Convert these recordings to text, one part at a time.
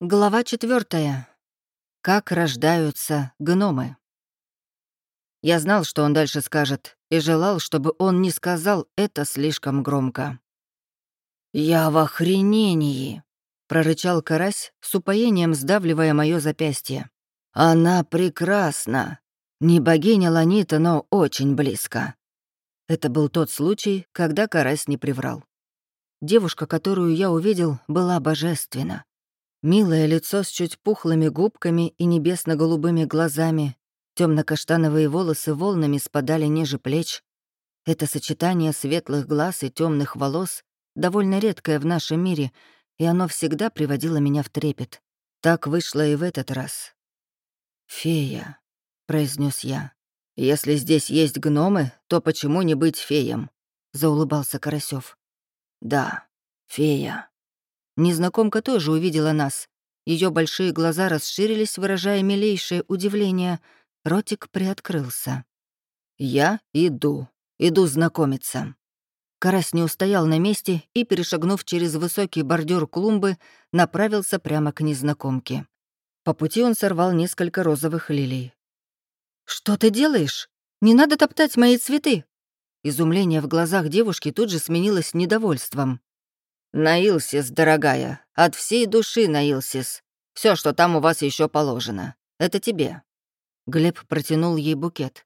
Глава четвертая. Как рождаются гномы. Я знал, что он дальше скажет, и желал, чтобы он не сказал это слишком громко. «Я в охренении!» — прорычал карась, с упоением сдавливая мое запястье. «Она прекрасна! Не богиня Ланита, но очень близко». Это был тот случай, когда карась не приврал. Девушка, которую я увидел, была божественна. Милое лицо с чуть пухлыми губками и небесно-голубыми глазами, темно каштановые волосы волнами спадали ниже плеч. Это сочетание светлых глаз и темных волос довольно редкое в нашем мире, и оно всегда приводило меня в трепет. Так вышло и в этот раз. «Фея», — произнес я. «Если здесь есть гномы, то почему не быть феем?» — заулыбался Карасёв. «Да, фея», Незнакомка тоже увидела нас. Ее большие глаза расширились, выражая милейшее удивление. Ротик приоткрылся. «Я иду. Иду знакомиться». Карась не устоял на месте и, перешагнув через высокий бордюр клумбы, направился прямо к незнакомке. По пути он сорвал несколько розовых лилий. «Что ты делаешь? Не надо топтать мои цветы!» Изумление в глазах девушки тут же сменилось недовольством. «Наилсис, дорогая, от всей души наилсис. Все, что там у вас еще положено. Это тебе». Глеб протянул ей букет.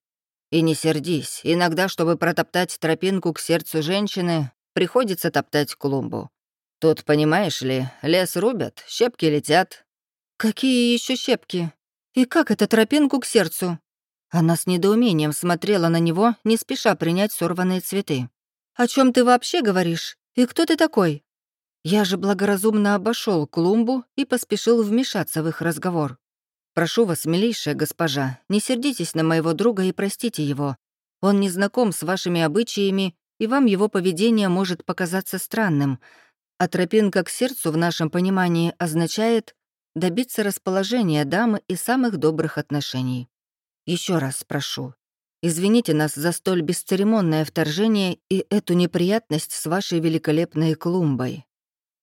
«И не сердись, иногда, чтобы протоптать тропинку к сердцу женщины, приходится топтать клумбу. Тут, понимаешь ли, лес рубят, щепки летят». «Какие еще щепки? И как это тропинку к сердцу?» Она с недоумением смотрела на него, не спеша принять сорванные цветы. «О чем ты вообще говоришь? И кто ты такой?» Я же благоразумно обошел клумбу и поспешил вмешаться в их разговор. «Прошу вас, милейшая госпожа, не сердитесь на моего друга и простите его. Он не знаком с вашими обычаями, и вам его поведение может показаться странным. А тропинка к сердцу в нашем понимании означает добиться расположения дамы и самых добрых отношений. Еще раз прошу, извините нас за столь бесцеремонное вторжение и эту неприятность с вашей великолепной клумбой.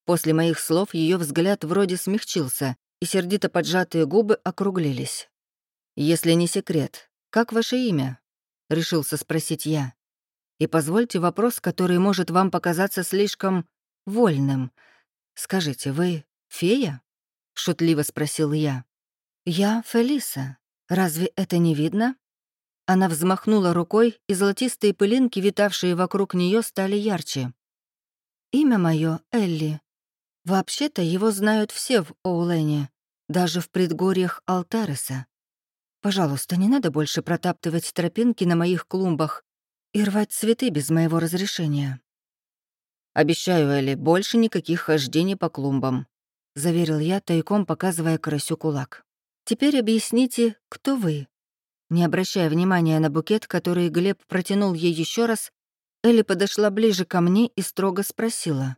После моих слов ее взгляд вроде смягчился, и сердито поджатые губы округлились. «Если не секрет, как ваше имя?» — решился спросить я. «И позвольте вопрос, который может вам показаться слишком вольным. Скажите, вы фея?» — шутливо спросил я. «Я Фелиса. Разве это не видно?» Она взмахнула рукой, и золотистые пылинки, витавшие вокруг нее, стали ярче. «Имя мое Элли. Вообще-то его знают все в Оулене, даже в предгорьях Алтареса. Пожалуйста, не надо больше протаптывать тропинки на моих клумбах и рвать цветы без моего разрешения. «Обещаю, Элли, больше никаких хождений по клумбам», — заверил я, тайком показывая карасю кулак. «Теперь объясните, кто вы?» Не обращая внимания на букет, который Глеб протянул ей еще раз, Элли подошла ближе ко мне и строго спросила.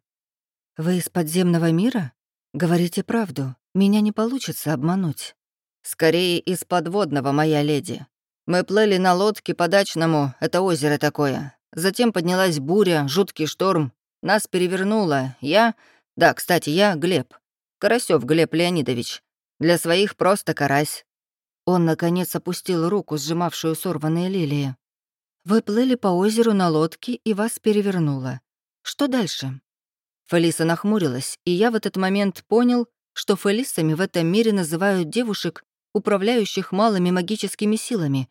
«Вы из подземного мира? Говорите правду. Меня не получится обмануть». «Скорее, из подводного, моя леди. Мы плыли на лодке по дачному, это озеро такое. Затем поднялась буря, жуткий шторм. Нас перевернуло. Я... Да, кстати, я Глеб. Карасёв Глеб Леонидович. Для своих просто карась». Он, наконец, опустил руку, сжимавшую сорванные лилии. «Вы плыли по озеру на лодке, и вас перевернуло. Что дальше?» Фелиса нахмурилась, и я в этот момент понял, что фелисами в этом мире называют девушек, управляющих малыми магическими силами.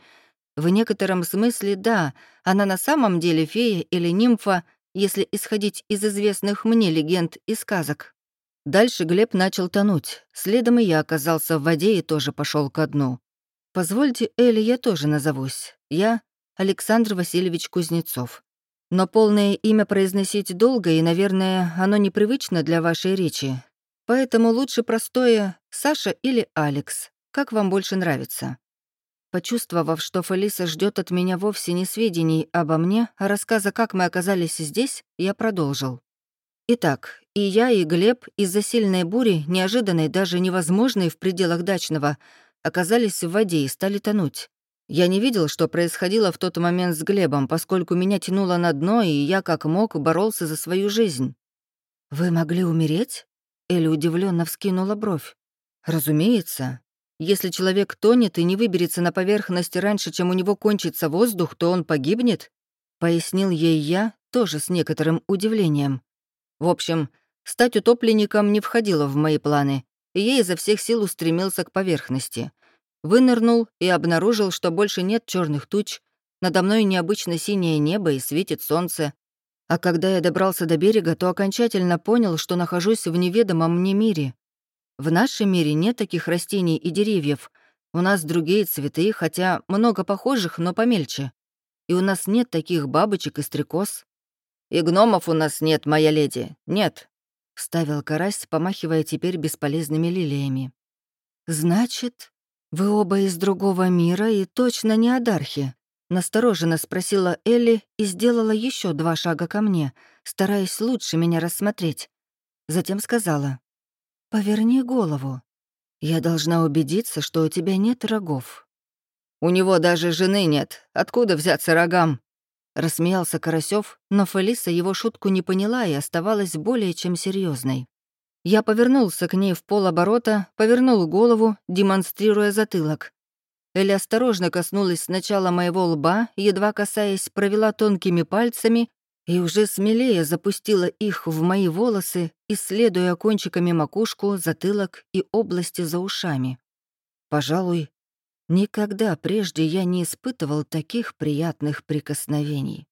В некотором смысле, да, она на самом деле фея или нимфа, если исходить из известных мне легенд и сказок. Дальше Глеб начал тонуть, следом и я оказался в воде и тоже пошел ко дну. Позвольте, Элли, я тоже назовусь. Я Александр Васильевич Кузнецов. Но полное имя произносить долго, и, наверное, оно непривычно для вашей речи. Поэтому лучше простое «Саша» или «Алекс», как вам больше нравится. Почувствовав, что Фелиса ждет от меня вовсе не сведений обо мне, а рассказа, как мы оказались здесь, я продолжил. Итак, и я, и Глеб из-за сильной бури, неожиданной, даже невозможной в пределах дачного, оказались в воде и стали тонуть. Я не видел, что происходило в тот момент с Глебом, поскольку меня тянуло на дно, и я как мог боролся за свою жизнь. «Вы могли умереть?» Элли удивленно вскинула бровь. «Разумеется. Если человек тонет и не выберется на поверхность раньше, чем у него кончится воздух, то он погибнет», — пояснил ей я, тоже с некоторым удивлением. В общем, стать утопленником не входило в мои планы, и я изо всех сил устремился к поверхности. Вынырнул и обнаружил, что больше нет черных туч, надо мной необычно синее небо и светит солнце. А когда я добрался до берега, то окончательно понял, что нахожусь в неведомом мне мире. В нашем мире нет таких растений и деревьев. У нас другие цветы, хотя много похожих, но помельче. И у нас нет таких бабочек и стрекоз. «И гномов у нас нет, моя леди, нет», — вставил карась, помахивая теперь бесполезными лилиями. «Значит, вы оба из другого мира и точно не адархи?» Настороженно спросила Элли и сделала еще два шага ко мне, стараясь лучше меня рассмотреть. Затем сказала. «Поверни голову. Я должна убедиться, что у тебя нет рогов». «У него даже жены нет. Откуда взяться рогам?» Рассмеялся Карасёв, но Фелиса его шутку не поняла и оставалась более чем серьезной. Я повернулся к ней в полоборота, повернул голову, демонстрируя затылок. Элли осторожно коснулась сначала моего лба, едва касаясь, провела тонкими пальцами, и уже смелее запустила их в мои волосы, исследуя кончиками макушку, затылок и области за ушами. Пожалуй, никогда прежде я не испытывал таких приятных прикосновений.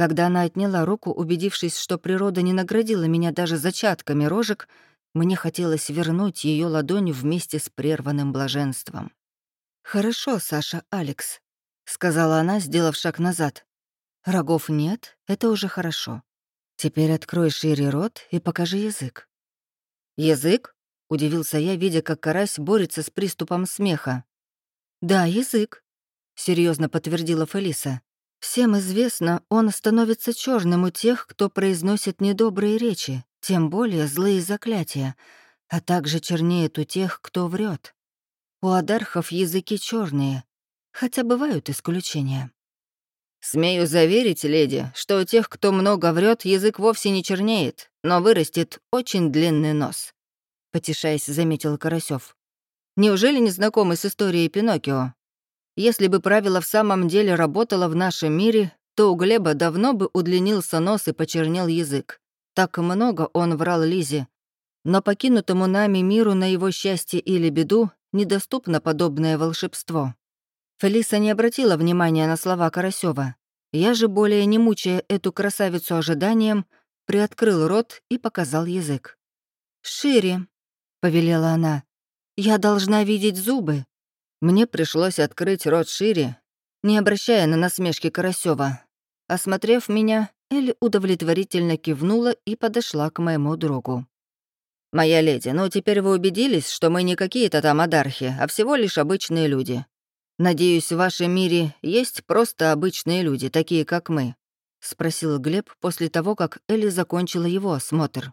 Когда она отняла руку, убедившись, что природа не наградила меня даже зачатками рожек, мне хотелось вернуть ее ладонь вместе с прерванным блаженством. «Хорошо, Саша, Алекс», — сказала она, сделав шаг назад. Рогов нет, это уже хорошо. Теперь открой шире рот и покажи язык. Язык? Удивился я, видя, как карась борется с приступом смеха. Да, язык, серьезно подтвердила Фелиса. Всем известно, он становится черным у тех, кто произносит недобрые речи, тем более злые заклятия, а также чернеет у тех, кто врет. У адархов языки черные, хотя бывают исключения. «Смею заверить, леди, что у тех, кто много врет, язык вовсе не чернеет, но вырастет очень длинный нос», — потешаясь, заметил Карасёв. «Неужели не знакомы с историей Пиноккио? Если бы правило в самом деле работало в нашем мире, то у Глеба давно бы удлинился нос и почернел язык. Так много он врал Лизе. Но покинутому нами миру на его счастье или беду недоступно подобное волшебство. Фелиса не обратила внимания на слова Карасева. Я же, более не мучая эту красавицу ожиданием, приоткрыл рот и показал язык. «Шире», — повелела она. «Я должна видеть зубы». Мне пришлось открыть рот шире, не обращая на насмешки Карасева. Осмотрев меня, Элли удовлетворительно кивнула и подошла к моему другу. «Моя леди, ну теперь вы убедились, что мы не какие-то там адархи, а всего лишь обычные люди. «Надеюсь, в вашем мире есть просто обычные люди, такие как мы?» — спросил Глеб после того, как Элли закончила его осмотр.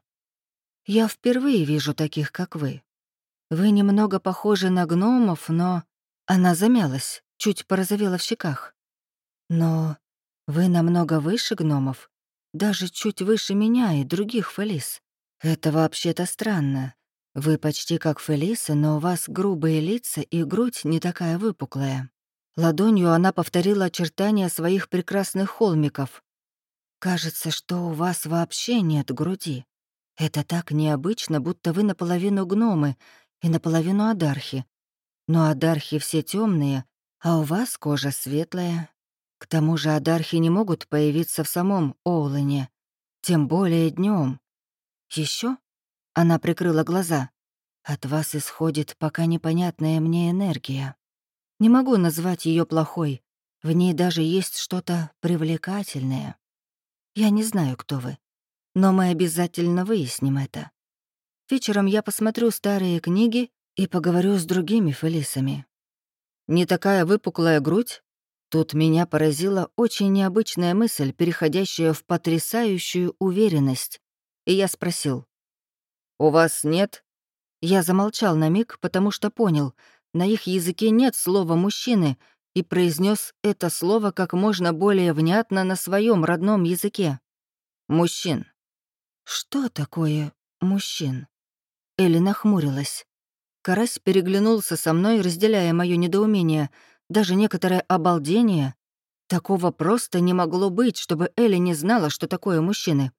«Я впервые вижу таких, как вы. Вы немного похожи на гномов, но...» Она замялась, чуть порозовела в щеках. «Но вы намного выше гномов, даже чуть выше меня и других Фелис. Это вообще-то странно. Вы почти как Фелиса, но у вас грубые лица и грудь не такая выпуклая. Ладонью она повторила очертания своих прекрасных холмиков. Кажется, что у вас вообще нет груди. Это так необычно, будто вы наполовину гномы и наполовину адархи. Но адархи все темные, а у вас кожа светлая. К тому же адархи не могут появиться в самом Оулане, тем более днем. Еще она прикрыла глаза. «От вас исходит пока непонятная мне энергия. Не могу назвать ее плохой. В ней даже есть что-то привлекательное. Я не знаю, кто вы, но мы обязательно выясним это. Вечером я посмотрю старые книги и поговорю с другими Фелисами. Не такая выпуклая грудь? Тут меня поразила очень необычная мысль, переходящая в потрясающую уверенность. И я спросил, «У вас нет?» Я замолчал на миг, потому что понял, на их языке нет слова «мужчины», и произнес это слово как можно более внятно на своем родном языке. «Мужчин». «Что такое мужчин?» Элли нахмурилась. Карась переглянулся со мной, разделяя мое недоумение, даже некоторое обалдение. Такого просто не могло быть, чтобы Элли не знала, что такое мужчины.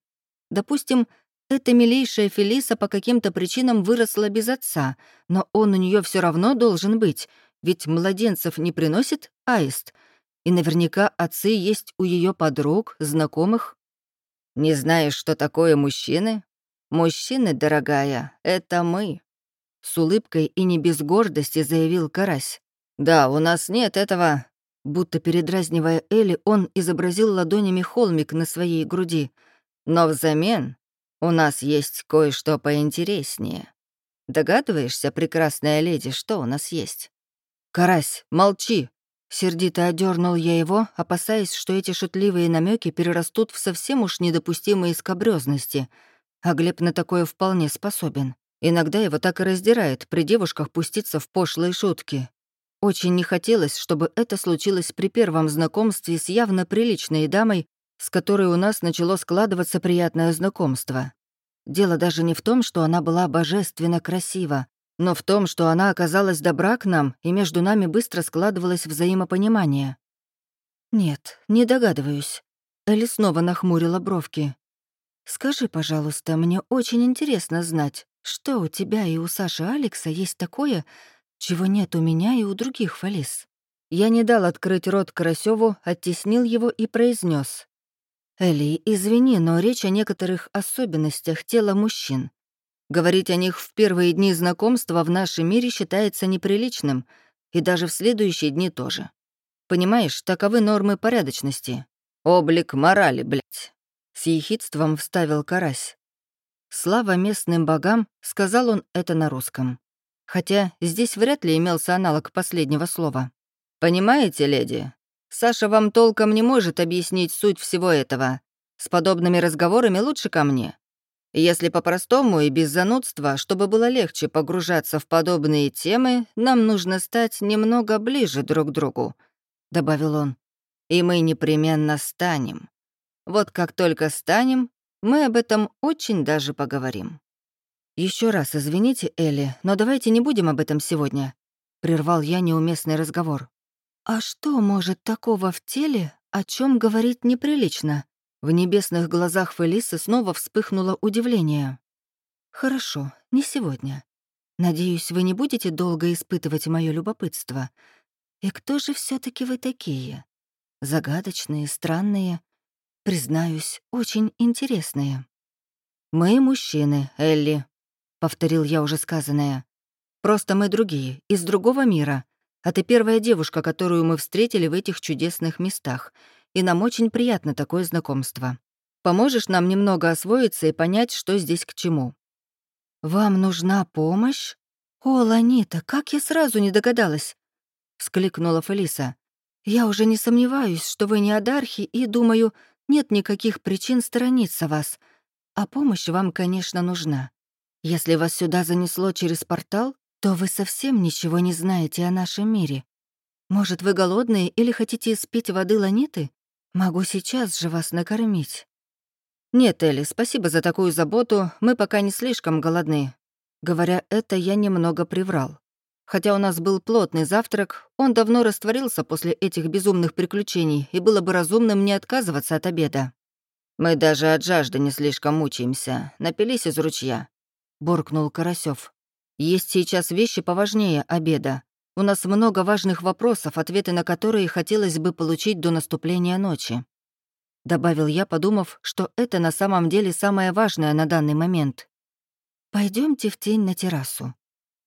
Допустим, эта милейшая Фелиса по каким-то причинам выросла без отца, но он у нее все равно должен быть, ведь младенцев не приносит аист. И наверняка отцы есть у ее подруг, знакомых. Не знаешь, что такое мужчины? Мужчины, дорогая, это мы. С улыбкой и не без гордости заявил Карась. Да, у нас нет этого. Будто передразнивая Элли, он изобразил ладонями холмик на своей груди. Но взамен у нас есть кое-что поинтереснее. Догадываешься, прекрасная леди, что у нас есть? «Карась, молчи!» Сердито одернул я его, опасаясь, что эти шутливые намеки перерастут в совсем уж недопустимые скобрёзности. А Глеб на такое вполне способен. Иногда его так и раздирает при девушках пуститься в пошлые шутки. Очень не хотелось, чтобы это случилось при первом знакомстве с явно приличной дамой, с которой у нас начало складываться приятное знакомство. Дело даже не в том, что она была божественно красива, но в том, что она оказалась добра к нам, и между нами быстро складывалось взаимопонимание. «Нет, не догадываюсь». Элли снова нахмурила бровки. «Скажи, пожалуйста, мне очень интересно знать, что у тебя и у Саши Алекса есть такое, чего нет у меня и у других Фалис?» Я не дал открыть рот Карасёву, оттеснил его и произнес: «Элли, извини, но речь о некоторых особенностях тела мужчин. Говорить о них в первые дни знакомства в нашем мире считается неприличным, и даже в следующие дни тоже. Понимаешь, таковы нормы порядочности. Облик морали, блядь. С ехидством вставил карась. Слава местным богам, сказал он это на русском. Хотя здесь вряд ли имелся аналог последнего слова. «Понимаете, леди, Саша вам толком не может объяснить суть всего этого. С подобными разговорами лучше ко мне. Если по-простому и без занудства, чтобы было легче погружаться в подобные темы, нам нужно стать немного ближе друг к другу», — добавил он. «И мы непременно станем. Вот как только станем, мы об этом очень даже поговорим». Еще раз извините, Элли, но давайте не будем об этом сегодня», — прервал я неуместный разговор. «А что может такого в теле, о чем говорить неприлично?» В небесных глазах Фелисы снова вспыхнуло удивление. «Хорошо, не сегодня. Надеюсь, вы не будете долго испытывать мое любопытство. И кто же все таки вы такие? Загадочные, странные, признаюсь, очень интересные». «Мы мужчины, Элли», — повторил я уже сказанное. «Просто мы другие, из другого мира, а ты первая девушка, которую мы встретили в этих чудесных местах — и нам очень приятно такое знакомство. Поможешь нам немного освоиться и понять, что здесь к чему». «Вам нужна помощь? О, Ланита, как я сразу не догадалась!» — вскликнула Фелиса. «Я уже не сомневаюсь, что вы не адархи, и, думаю, нет никаких причин сторониться вас. А помощь вам, конечно, нужна. Если вас сюда занесло через портал, то вы совсем ничего не знаете о нашем мире. Может, вы голодные или хотите спить воды ланиты? Могу сейчас же вас накормить». «Нет, Элли, спасибо за такую заботу, мы пока не слишком голодны». Говоря это, я немного приврал. Хотя у нас был плотный завтрак, он давно растворился после этих безумных приключений, и было бы разумным не отказываться от обеда. «Мы даже от жажды не слишком мучаемся, напились из ручья», — буркнул Карасёв. «Есть сейчас вещи поважнее обеда. У нас много важных вопросов, ответы на которые хотелось бы получить до наступления ночи. Добавил я, подумав, что это на самом деле самое важное на данный момент. Пойдемте в тень на террасу», —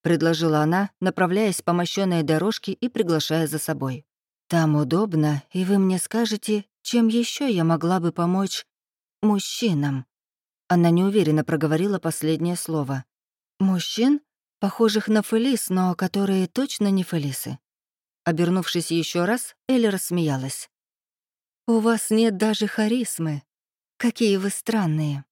предложила она, направляясь по мощенной дорожке и приглашая за собой. «Там удобно, и вы мне скажете, чем еще я могла бы помочь мужчинам». Она неуверенно проговорила последнее слово. «Мужчин?» похожих на Фелис, но которые точно не Фелисы. Обернувшись еще раз, Элли рассмеялась. «У вас нет даже харизмы. Какие вы странные».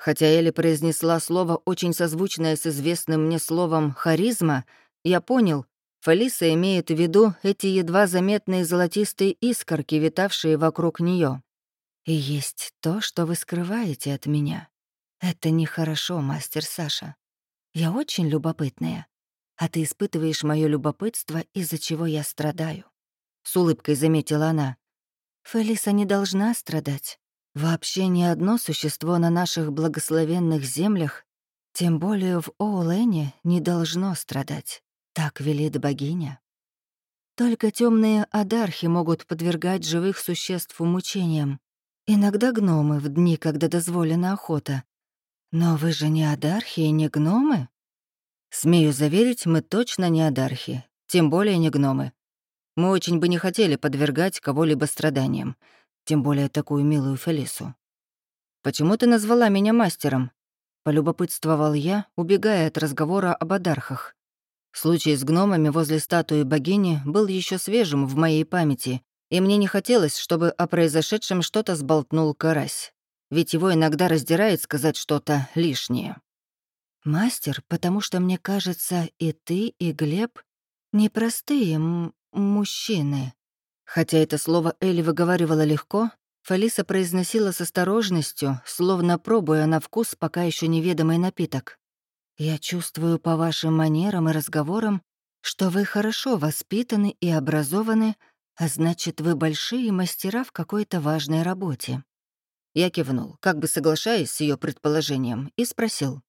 Хотя Элли произнесла слово, очень созвучное с известным мне словом «харизма», я понял, Фелиса имеет в виду эти едва заметные золотистые искорки, витавшие вокруг нее. «И есть то, что вы скрываете от меня. Это нехорошо, мастер Саша. Я очень любопытная. а ты испытываешь мое любопытство, из-за чего я страдаю. С улыбкой заметила она. Фелиса не должна страдать. Вообще ни одно существо на наших благословенных землях, тем более в Оулене, не должно страдать. Так велит богиня. Только темные адархи могут подвергать живых существ мучениям. Иногда гномы в дни, когда дозволена охота. Но вы же не адархи и не гномы? Смею заверить, мы точно не адархи, тем более не гномы. Мы очень бы не хотели подвергать кого-либо страданиям тем более такую милую Фелису. «Почему ты назвала меня мастером?» — полюбопытствовал я, убегая от разговора об адархах. Случай с гномами возле статуи богини был еще свежим в моей памяти, и мне не хотелось, чтобы о произошедшем что-то сболтнул карась. Ведь его иногда раздирает сказать что-то лишнее. «Мастер, потому что, мне кажется, и ты, и Глеб — непростые мужчины», Хотя это слово Элли выговаривала легко, Фалиса произносила с осторожностью, словно пробуя на вкус пока еще неведомый напиток. «Я чувствую по вашим манерам и разговорам, что вы хорошо воспитаны и образованы, а значит, вы большие мастера в какой-то важной работе». Я кивнул, как бы соглашаясь с ее предположением, и спросил.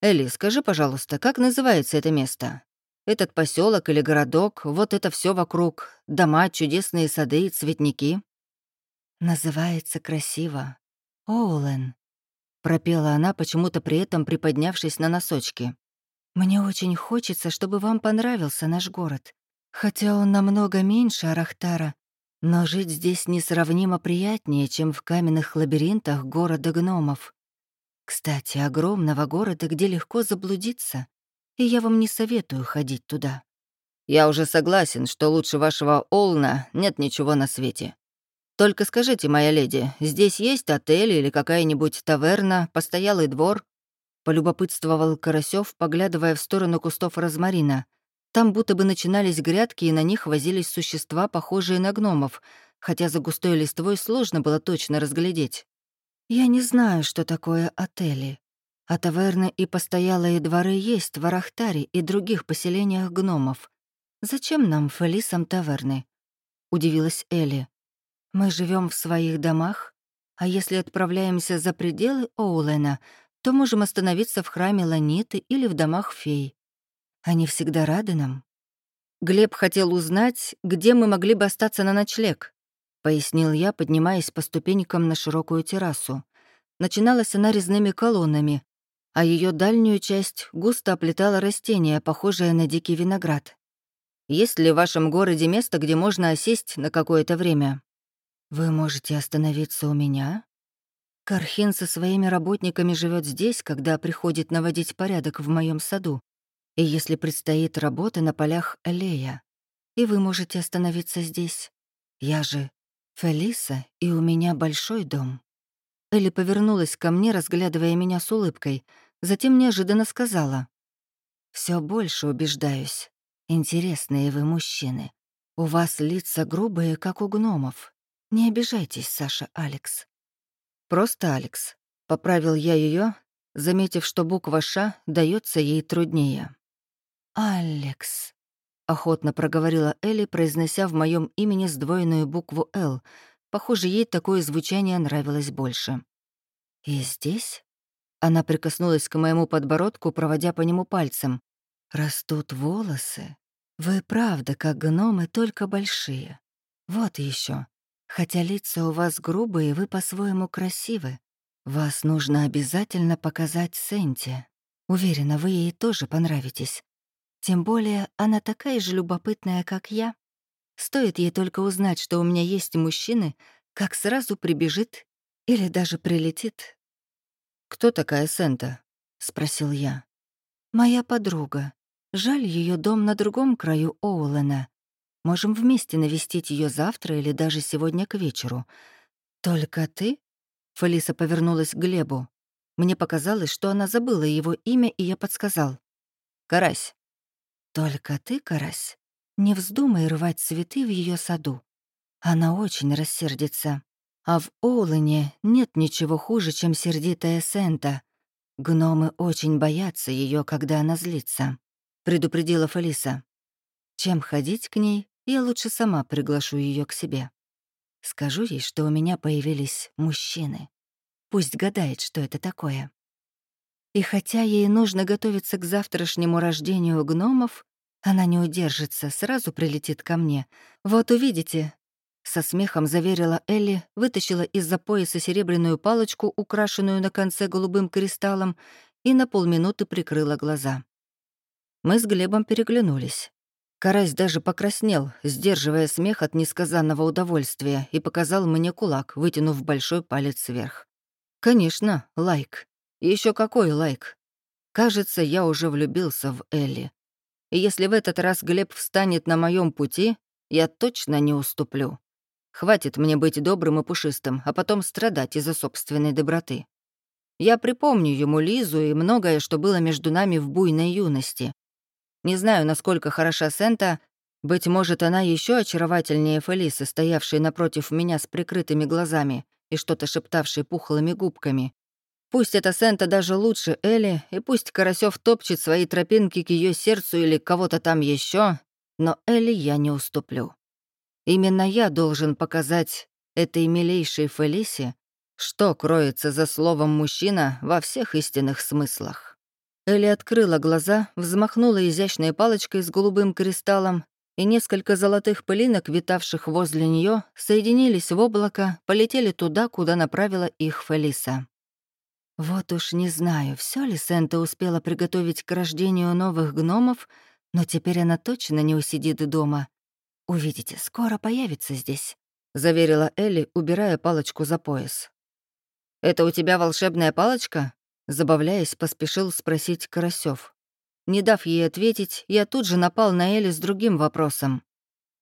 «Элли, скажи, пожалуйста, как называется это место? Этот поселок или городок, вот это все вокруг, дома, чудесные сады и цветники. Называется красиво. Оулен. Пропела она, почему-то при этом приподнявшись на носочки. Мне очень хочется, чтобы вам понравился наш город. Хотя он намного меньше Арахтара, но жить здесь несравнимо приятнее, чем в каменных лабиринтах города гномов. Кстати, огромного города, где легко заблудиться и я вам не советую ходить туда. Я уже согласен, что лучше вашего Олна нет ничего на свете. Только скажите, моя леди, здесь есть отель или какая-нибудь таверна, постоялый двор?» Полюбопытствовал Карасёв, поглядывая в сторону кустов розмарина. Там будто бы начинались грядки, и на них возились существа, похожие на гномов, хотя за густой листвой сложно было точно разглядеть. «Я не знаю, что такое отели», а таверны и постоялые дворы есть в Арахтаре и других поселениях гномов. Зачем нам, Фелисам, таверны?» — удивилась Элли. «Мы живем в своих домах, а если отправляемся за пределы Оулена, то можем остановиться в храме Ланиты или в домах фей. Они всегда рады нам». Глеб хотел узнать, где мы могли бы остаться на ночлег, — пояснил я, поднимаясь по ступенькам на широкую террасу. Начиналась она резными колоннами, а ее дальнюю часть густо оплетало растение, похожее на дикий виноград. Есть ли в вашем городе место, где можно осесть на какое-то время? Вы можете остановиться у меня? Кархин со своими работниками живет здесь, когда приходит наводить порядок в моем саду. И если предстоит работа на полях аллея, и вы можете остановиться здесь. Я же Фелиса, и у меня большой дом. Элли повернулась ко мне, разглядывая меня с улыбкой, затем неожиданно сказала. Все больше убеждаюсь. Интересные вы мужчины. У вас лица грубые, как у гномов. Не обижайтесь, Саша Алекс». «Просто Алекс», — поправил я ее, заметив, что буква «Ш» дается ей труднее. «Алекс», — охотно проговорила Элли, произнося в моем имени сдвоенную букву «Л», Похоже, ей такое звучание нравилось больше. «И здесь?» Она прикоснулась к моему подбородку, проводя по нему пальцем. «Растут волосы. Вы правда, как гномы, только большие. Вот еще. Хотя лица у вас грубые, вы по-своему красивы. Вас нужно обязательно показать Сенте. Уверена, вы ей тоже понравитесь. Тем более она такая же любопытная, как я. Стоит ей только узнать, что у меня есть мужчины, как сразу прибежит или даже прилетит. «Кто такая Сента?» — спросил я. «Моя подруга. Жаль, ее дом на другом краю Оулена. Можем вместе навестить ее завтра или даже сегодня к вечеру. Только ты?» Фалиса повернулась к Глебу. Мне показалось, что она забыла его имя, и я подсказал. «Карась». «Только ты, Карась?» Не вздумай рвать цветы в ее саду. Она очень рассердится. А в Оулене нет ничего хуже, чем сердитая Сента. Гномы очень боятся ее, когда она злится. — предупредила Фелиса. «Чем ходить к ней, я лучше сама приглашу ее к себе. Скажу ей, что у меня появились мужчины. Пусть гадает, что это такое». И хотя ей нужно готовиться к завтрашнему рождению гномов, она не удержится, сразу прилетит ко мне. Вот увидите, со смехом заверила Элли, вытащила из-за пояса серебряную палочку, украшенную на конце голубым кристаллом, и на полминуты прикрыла глаза. Мы с Глебом переглянулись. Карась даже покраснел, сдерживая смех от несказанного удовольствия, и показал мне кулак, вытянув большой палец вверх. Конечно, лайк. Еще какой лайк. Кажется, я уже влюбился в Элли. И если в этот раз Глеб встанет на моем пути, я точно не уступлю. Хватит мне быть добрым и пушистым, а потом страдать из-за собственной доброты. Я припомню ему Лизу и многое, что было между нами в буйной юности. Не знаю, насколько хороша Сента, быть может, она еще очаровательнее Фелисы, стоявшей напротив меня с прикрытыми глазами и что-то шептавшей пухлыми губками. Пусть эта Сента даже лучше Элли, и пусть Карасёв топчет свои тропинки к ее сердцу или кого-то там еще, но Элли я не уступлю. Именно я должен показать этой милейшей Фелисе, что кроется за словом «мужчина» во всех истинных смыслах. Элли открыла глаза, взмахнула изящной палочкой с голубым кристаллом, и несколько золотых пылинок, витавших возле нее, соединились в облако, полетели туда, куда направила их Фелиса. Вот уж не знаю, все ли Сента успела приготовить к рождению новых гномов, но теперь она точно не усидит дома, «Увидите, скоро появится здесь», — заверила Элли, убирая палочку за пояс. «Это у тебя волшебная палочка?» Забавляясь, поспешил спросить Карасёв. Не дав ей ответить, я тут же напал на Элли с другим вопросом.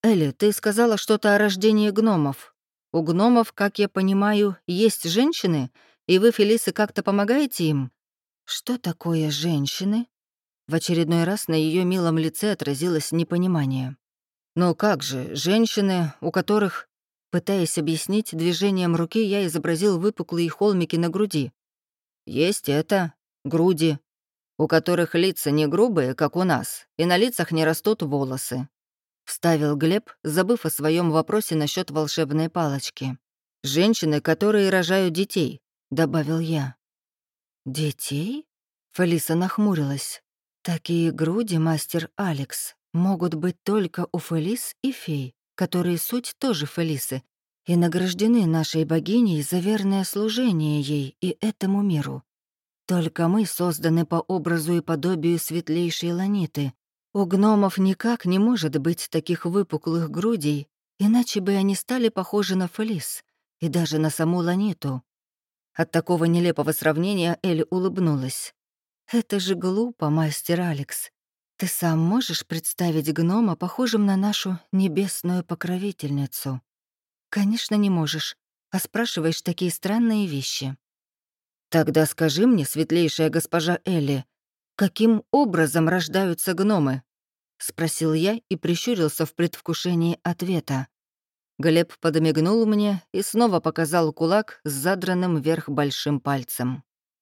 «Элли, ты сказала что-то о рождении гномов. У гномов, как я понимаю, есть женщины, и вы, Фелисы, как-то помогаете им?» «Что такое женщины?» В очередной раз на ее милом лице отразилось непонимание. Но как же, женщины, у которых... Пытаясь объяснить движением руки, я изобразил выпуклые холмики на груди. Есть это, груди, у которых лица не грубые, как у нас, и на лицах не растут волосы. Вставил Глеб, забыв о своем вопросе насчет волшебной палочки. «Женщины, которые рожают детей», — добавил я. «Детей?» — Фалиса нахмурилась. «Такие груди, мастер Алекс могут быть только у Фелис и фей, которые суть тоже Фелисы, и награждены нашей богиней за верное служение ей и этому миру. Только мы созданы по образу и подобию светлейшей ланиты. У гномов никак не может быть таких выпуклых грудей, иначе бы они стали похожи на Фелис и даже на саму ланиту. От такого нелепого сравнения Элли улыбнулась. «Это же глупо, мастер Алекс. Ты сам можешь представить гнома, похожим на нашу небесную покровительницу? Конечно, не можешь, а спрашиваешь такие странные вещи. Тогда скажи мне, светлейшая госпожа Элли, каким образом рождаются гномы? Спросил я и прищурился в предвкушении ответа. Глеб подмигнул мне и снова показал кулак с задранным вверх большим пальцем.